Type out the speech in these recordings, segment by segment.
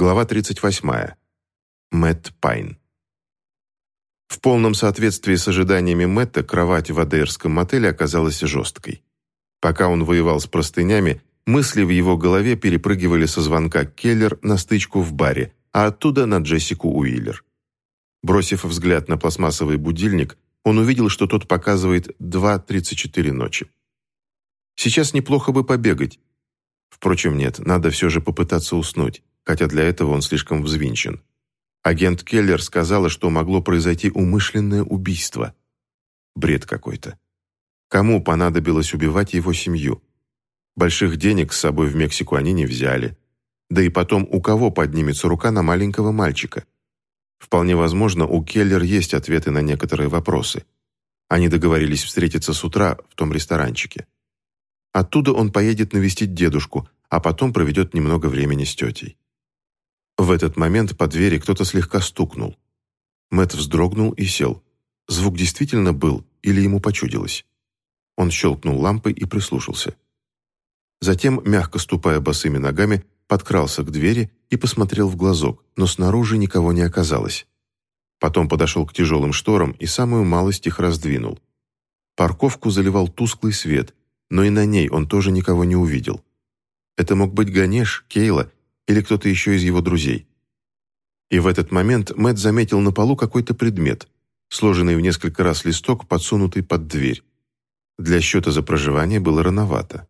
Глава 38. Мэтт Пайн. В полном соответствии с ожиданиями Мэтта кровать в Адейрском мотеле оказалась жесткой. Пока он воевал с простынями, мысли в его голове перепрыгивали со звонка Келлер на стычку в баре, а оттуда на Джессику Уиллер. Бросив взгляд на пластмассовый будильник, он увидел, что тот показывает 2.34 ночи. Сейчас неплохо бы побегать. Впрочем, нет, надо все же попытаться уснуть хотя для этого он слишком взвинчен. Агент Келлер сказала, что могло произойти умышленное убийство. Бред какой-то. Кому понадобилось убивать его семью? Больших денег с собой в Мексику они не взяли. Да и потом, у кого поднимется рука на маленького мальчика? Вполне возможно, у Келлер есть ответы на некоторые вопросы. Они договорились встретиться с утра в том ресторанчике. Оттуда он поедет навестить дедушку, а потом проведет немного времени с тетей. В этот момент по двери кто-то слегка стукнул. Мэт вздрогнул и сел. Звук действительно был или ему почудилось? Он щелкнул лампой и прислушался. Затем, мягко ступая босыми ногами, подкрался к двери и посмотрел в глазок, но снаружи никого не оказалось. Потом подошел к тяжелым шторам и самую малость их раздвинул. Парковку заливал тусклый свет, но и на ней он тоже никого не увидел. Это мог быть Ганеш, Кейла или кто-то еще из его друзей. И в этот момент Мэтт заметил на полу какой-то предмет, сложенный в несколько раз листок, подсунутый под дверь. Для счета за проживание было рановато.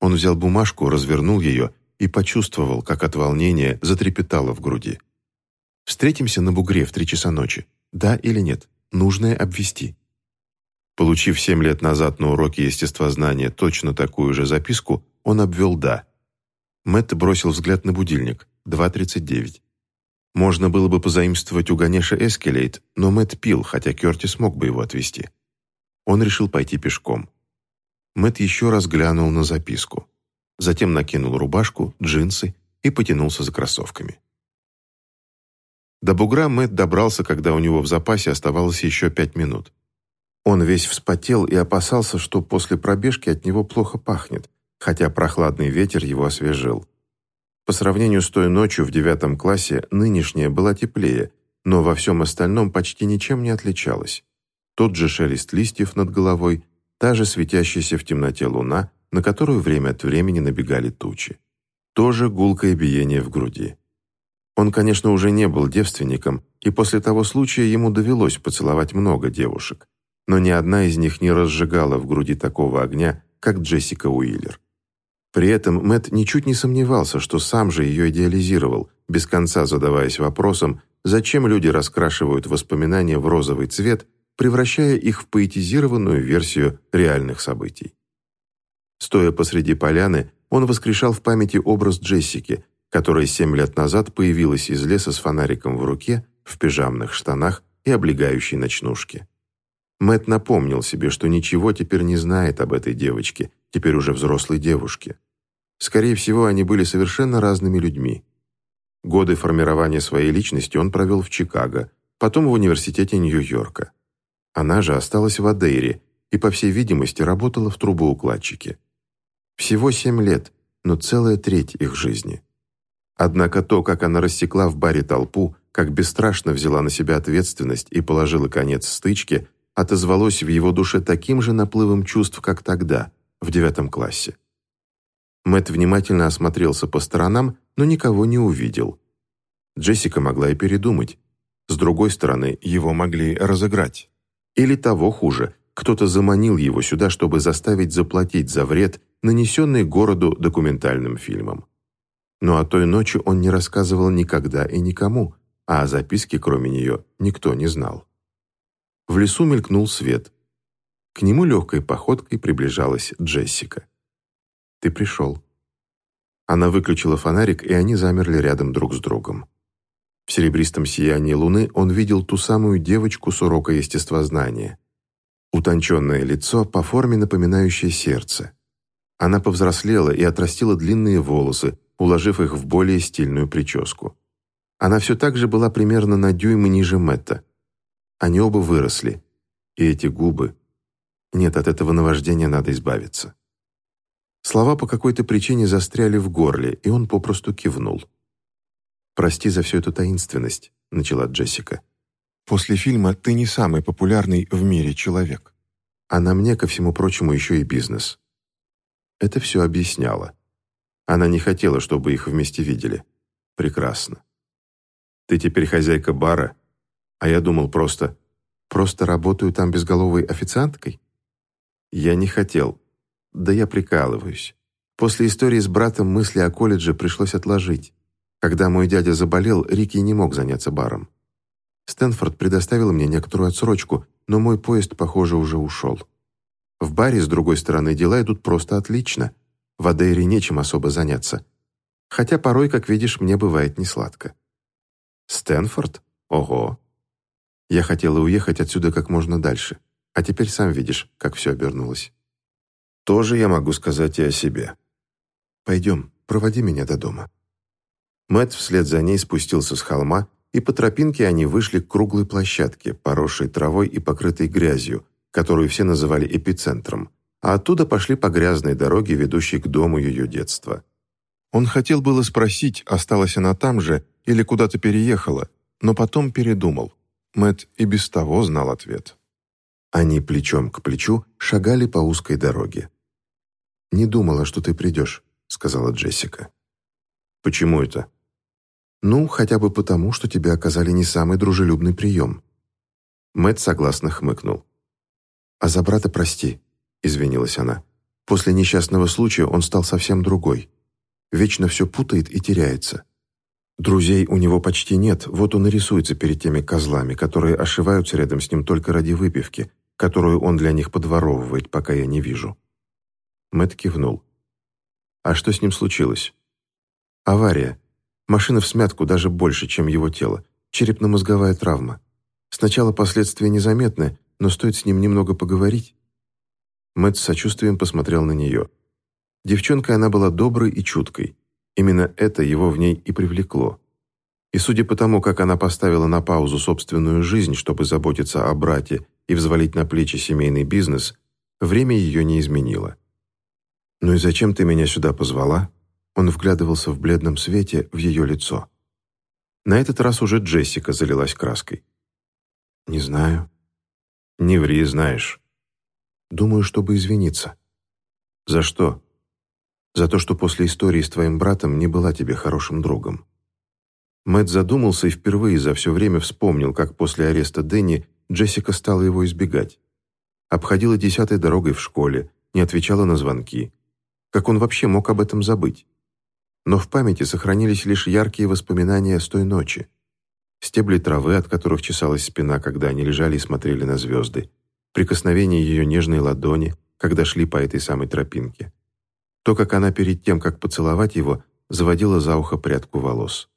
Он взял бумажку, развернул ее и почувствовал, как от волнения затрепетало в груди. «Встретимся на бугре в три часа ночи. Да или нет? Нужное обвести». Получив семь лет назад на уроке естествознания точно такую же записку, он обвел «да». Мэтт бросил взгляд на будильник. 2.39. Можно было бы позаимствовать у Ганеша Эскелейт, но Мэтт пил, хотя Кертис мог бы его отвезти. Он решил пойти пешком. Мэтт еще раз глянул на записку. Затем накинул рубашку, джинсы и потянулся за кроссовками. До бугра Мэтт добрался, когда у него в запасе оставалось еще пять минут. Он весь вспотел и опасался, что после пробежки от него плохо пахнет, хотя прохладный ветер его освежил. По сравнению с той ночью в девятом классе, нынешняя была теплее, но во всем остальном почти ничем не отличалась. Тот же шелест листьев над головой, та же светящаяся в темноте луна, на которую время от времени набегали тучи. Тоже гулкое биение в груди. Он, конечно, уже не был девственником, и после того случая ему довелось поцеловать много девушек, но ни одна из них не разжигала в груди такого огня, как Джессика Уиллер. При этом Мэт ничуть не сомневался, что сам же ее идеализировал, без конца задаваясь вопросом, зачем люди раскрашивают воспоминания в розовый цвет, превращая их в поэтизированную версию реальных событий. Стоя посреди поляны, он воскрешал в памяти образ Джессики, которая семь лет назад появилась из леса с фонариком в руке, в пижамных штанах и облегающей ночнушке. Мэт напомнил себе, что ничего теперь не знает об этой девочке, теперь уже взрослой девушке. Скорее всего, они были совершенно разными людьми. Годы формирования своей личности он провел в Чикаго, потом в университете Нью-Йорка. Она же осталась в Адейре и, по всей видимости, работала в трубоукладчике. Всего семь лет, но целая треть их жизни. Однако то, как она рассекла в баре толпу, как бесстрашно взяла на себя ответственность и положила конец стычке, отозвалось в его душе таким же наплывом чувств, как тогда, в девятом классе. Мэт внимательно осмотрелся по сторонам, но никого не увидел. Джессика могла и передумать. С другой стороны, его могли разыграть. Или того хуже, кто-то заманил его сюда, чтобы заставить заплатить за вред, нанесенный городу документальным фильмом. Но о той ночи он не рассказывал никогда и никому, а о записке, кроме нее, никто не знал. В лесу мелькнул свет. К нему легкой походкой приближалась Джессика. «Ты пришел». Она выключила фонарик, и они замерли рядом друг с другом. В серебристом сиянии луны он видел ту самую девочку с урока естествознания. Утонченное лицо, по форме напоминающее сердце. Она повзрослела и отрастила длинные волосы, уложив их в более стильную прическу. Она все так же была примерно на дюйм ниже Мэтта. Они оба выросли. И эти губы... Нет, от этого наваждения надо избавиться. Слова по какой-то причине застряли в горле, и он попросту кивнул. «Прости за всю эту таинственность», — начала Джессика. «После фильма ты не самый популярный в мире человек. А на мне, ко всему прочему, еще и бизнес». Это все объясняло. Она не хотела, чтобы их вместе видели. Прекрасно. «Ты теперь хозяйка бара, а я думал просто...» «Просто работаю там безголовой официанткой?» «Я не хотел. Да я прикалываюсь. После истории с братом мысли о колледже пришлось отложить. Когда мой дядя заболел, Рики не мог заняться баром. Стэнфорд предоставил мне некоторую отсрочку, но мой поезд, похоже, уже ушел. В баре, с другой стороны, дела идут просто отлично. В Адейре нечем особо заняться. Хотя порой, как видишь, мне бывает несладко. Стэнфорд? Ого! Я хотела уехать отсюда как можно дальше. А теперь сам видишь, как все обернулось. Тоже я могу сказать и о себе. Пойдем, проводи меня до дома. Мэтт вслед за ней спустился с холма, и по тропинке они вышли к круглой площадке, поросшей травой и покрытой грязью, которую все называли эпицентром, а оттуда пошли по грязной дороге, ведущей к дому ее детства. Он хотел было спросить, осталась она там же или куда-то переехала, но потом передумал. Мэтт и без того знал ответ. Они плечом к плечу шагали по узкой дороге. «Не думала, что ты придешь», — сказала Джессика. «Почему это?» «Ну, хотя бы потому, что тебе оказали не самый дружелюбный прием». Мэтт согласно хмыкнул. «А за брата прости», — извинилась она. «После несчастного случая он стал совсем другой. Вечно все путает и теряется. Друзей у него почти нет, вот он и рисуется перед теми козлами, которые ошиваются рядом с ним только ради выпивки, которую он для них подворовывает, пока я не вижу». Мэтт кивнул. «А что с ним случилось?» «Авария. Машина в смятку даже больше, чем его тело. Черепно-мозговая травма. Сначала последствия незаметны, но стоит с ним немного поговорить. Мэтт с сочувствием посмотрел на нее. Девчонкой она была доброй и чуткой. Именно это его в ней и привлекло. И судя по тому, как она поставила на паузу собственную жизнь, чтобы заботиться о брате и взвалить на плечи семейный бизнес, время ее не изменило. «Ну и зачем ты меня сюда позвала?» Он вглядывался в бледном свете в ее лицо. На этот раз уже Джессика залилась краской. «Не знаю». «Не ври, знаешь». «Думаю, чтобы извиниться». «За что?» «За то, что после истории с твоим братом не была тебе хорошим другом». Мэтт задумался и впервые за все время вспомнил, как после ареста Дэнни Джессика стала его избегать. Обходила десятой дорогой в школе, не отвечала на звонки. Как он вообще мог об этом забыть? но в памяти сохранились лишь яркие воспоминания с той ночи. Стебли травы, от которых чесалась спина, когда они лежали и смотрели на звезды, прикосновение ее нежной ладони, когда шли по этой самой тропинке. То, как она перед тем, как поцеловать его, заводила за ухо прядку волос.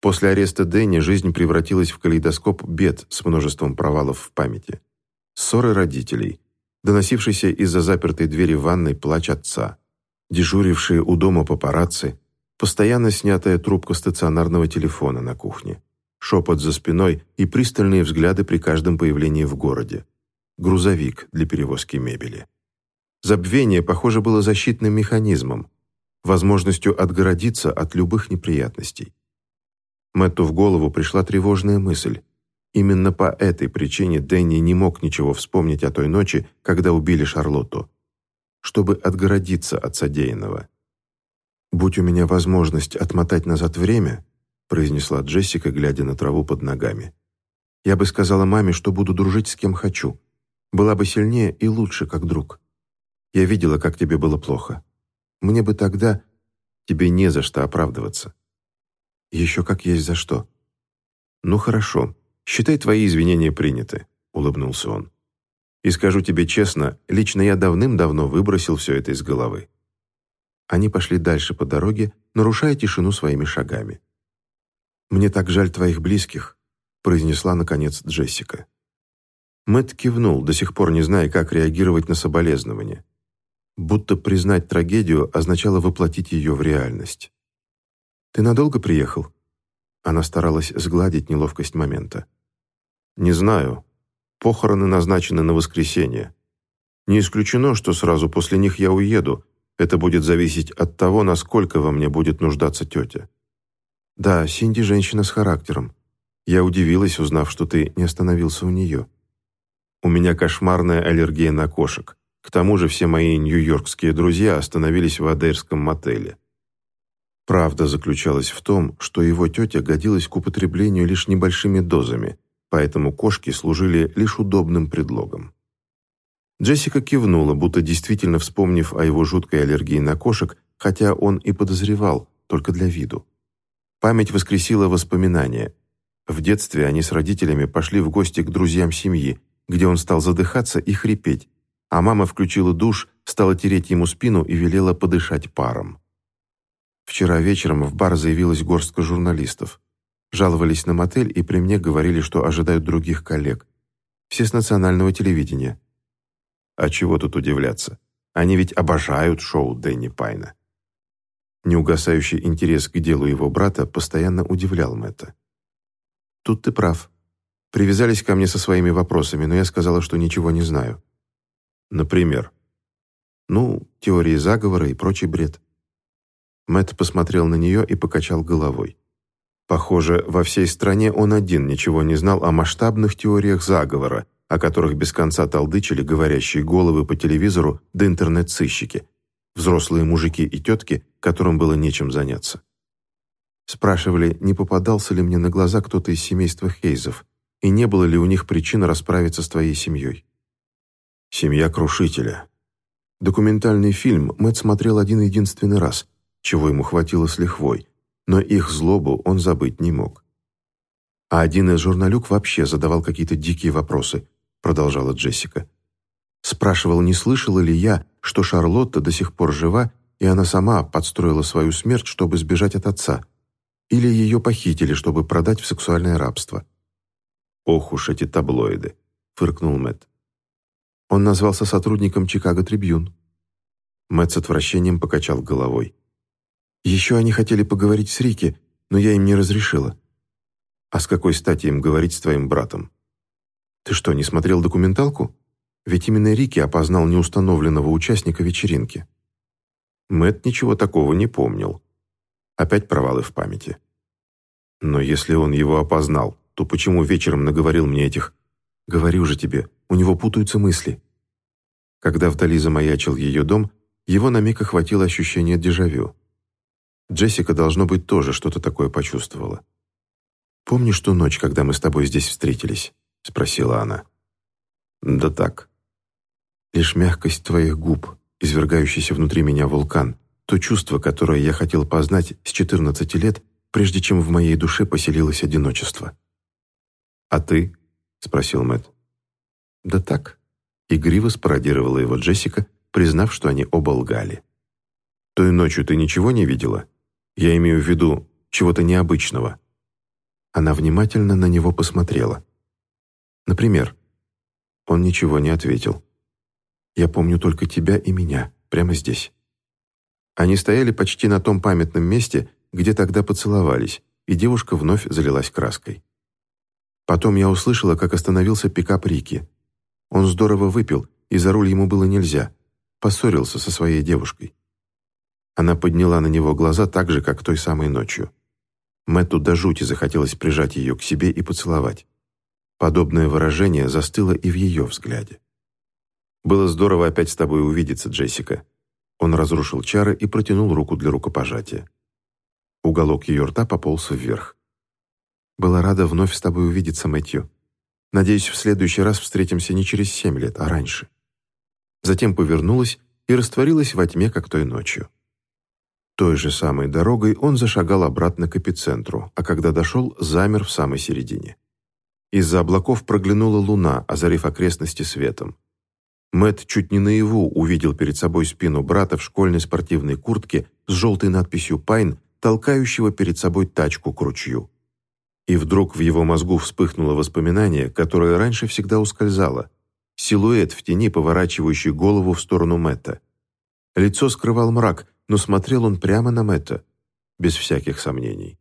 После ареста Дэнни жизнь превратилась в калейдоскоп бед с множеством провалов в памяти. Ссоры родителей, доносившийся из-за запертой двери ванной плач отца, дежурившие у дома папарацци, постоянно снятая трубка стационарного телефона на кухне, шепот за спиной и пристальные взгляды при каждом появлении в городе, грузовик для перевозки мебели. Забвение, похоже, было защитным механизмом, возможностью отгородиться от любых неприятностей. Мэтту в голову пришла тревожная мысль. Именно по этой причине Дэнни не мог ничего вспомнить о той ночи, когда убили Шарлотту чтобы отгородиться от содеянного. «Будь у меня возможность отмотать назад время», произнесла Джессика, глядя на траву под ногами. «Я бы сказала маме, что буду дружить с кем хочу. Была бы сильнее и лучше, как друг. Я видела, как тебе было плохо. Мне бы тогда... Тебе не за что оправдываться. Еще как есть за что. Ну хорошо, считай твои извинения приняты», — улыбнулся он. И скажу тебе честно, лично я давным-давно выбросил все это из головы. Они пошли дальше по дороге, нарушая тишину своими шагами. «Мне так жаль твоих близких», — произнесла, наконец, Джессика. Мэтт кивнул, до сих пор не зная, как реагировать на соболезнование. Будто признать трагедию означало воплотить ее в реальность. «Ты надолго приехал?» Она старалась сгладить неловкость момента. «Не знаю», Похороны назначены на воскресенье. Не исключено, что сразу после них я уеду. Это будет зависеть от того, насколько во мне будет нуждаться тетя. «Да, Синди женщина с характером. Я удивилась, узнав, что ты не остановился у нее. У меня кошмарная аллергия на кошек. К тому же все мои нью-йоркские друзья остановились в Адейрском мотеле. Правда заключалась в том, что его тетя годилась к употреблению лишь небольшими дозами, поэтому кошки служили лишь удобным предлогом. Джессика кивнула, будто действительно вспомнив о его жуткой аллергии на кошек, хотя он и подозревал, только для виду. Память воскресила воспоминания. В детстве они с родителями пошли в гости к друзьям семьи, где он стал задыхаться и хрипеть, а мама включила душ, стала тереть ему спину и велела подышать паром. Вчера вечером в бар заявилась горстка журналистов. Жаловались на мотель и при мне говорили, что ожидают других коллег. Все с национального телевидения. А чего тут удивляться? Они ведь обожают шоу Дэнни Пайна. Неугасающий интерес к делу его брата постоянно удивлял Мэтта. «Тут ты прав. Привязались ко мне со своими вопросами, но я сказала, что ничего не знаю. Например? Ну, теории заговора и прочий бред. Мэтт посмотрел на нее и покачал головой. Похоже, во всей стране он один ничего не знал о масштабных теориях заговора, о которых без конца толдычили говорящие головы по телевизору да интернет-сыщики, взрослые мужики и тетки, которым было нечем заняться. Спрашивали, не попадался ли мне на глаза кто-то из семейства Хейзов, и не было ли у них причин расправиться с твоей семьей. «Семья крушителя». Документальный фильм Мэтт смотрел один-единственный раз, чего ему хватило с лихвой, но их злобу он забыть не мог. «А один из журналюк вообще задавал какие-то дикие вопросы», продолжала Джессика. «Спрашивал, не слышала ли я, что Шарлотта до сих пор жива, и она сама подстроила свою смерть, чтобы сбежать от отца. Или ее похитили, чтобы продать в сексуальное рабство». «Ох уж эти таблоиды», — фыркнул Мэтт. Он назвался сотрудником Чикаго Трибьюн. Мэтт с отвращением покачал головой. Еще они хотели поговорить с Рики, но я им не разрешила. А с какой стати им говорить с твоим братом? Ты что, не смотрел документалку? Ведь именно Рики опознал неустановленного участника вечеринки. Мэтт ничего такого не помнил. Опять провалы в памяти. Но если он его опознал, то почему вечером наговорил мне этих Говорю же тебе, у него путаются мысли. Когда вдали замаячил ее дом, его на миг охватило ощущение дежавю. Джессика, должно быть, тоже что-то такое почувствовала. «Помнишь ту ночь, когда мы с тобой здесь встретились?» — спросила она. «Да так. Лишь мягкость твоих губ, извергающийся внутри меня вулкан, то чувство, которое я хотел познать с 14 лет, прежде чем в моей душе поселилось одиночество. А ты?» — спросил Мэтт. «Да так». Игриво спародировала его Джессика, признав, что они оба лгали. «Той ночью ты ничего не видела? Я имею в виду чего-то необычного». Она внимательно на него посмотрела. «Например?» Он ничего не ответил. «Я помню только тебя и меня, прямо здесь». Они стояли почти на том памятном месте, где тогда поцеловались, и девушка вновь залилась краской. Потом я услышала, как остановился пикап Рики. Он здорово выпил, и за руль ему было нельзя. Поссорился со своей девушкой. Она подняла на него глаза так же, как той самой ночью. Мэтту до жути захотелось прижать ее к себе и поцеловать. Подобное выражение застыло и в ее взгляде. «Было здорово опять с тобой увидеться, Джессика». Он разрушил чары и протянул руку для рукопожатия. Уголок ее рта пополз вверх. Была рада вновь с тобой увидеться, Мэтью. Надеюсь, в следующий раз встретимся не через семь лет, а раньше». Затем повернулась и растворилась во тьме, как той ночью. Той же самой дорогой он зашагал обратно к эпицентру, а когда дошел, замер в самой середине. Из-за облаков проглянула луна, озарив окрестности светом. Мэт чуть не наяву увидел перед собой спину брата в школьной спортивной куртке с желтой надписью «Пайн», толкающего перед собой тачку к ручью. И вдруг в его мозгу вспыхнуло воспоминание, которое раньше всегда ускользало. Силуэт в тени, поворачивающий голову в сторону Мэтта. Лицо скрывал мрак, но смотрел он прямо на Мэтта, без всяких сомнений.